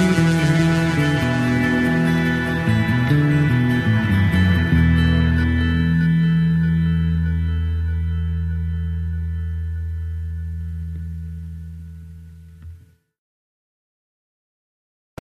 Música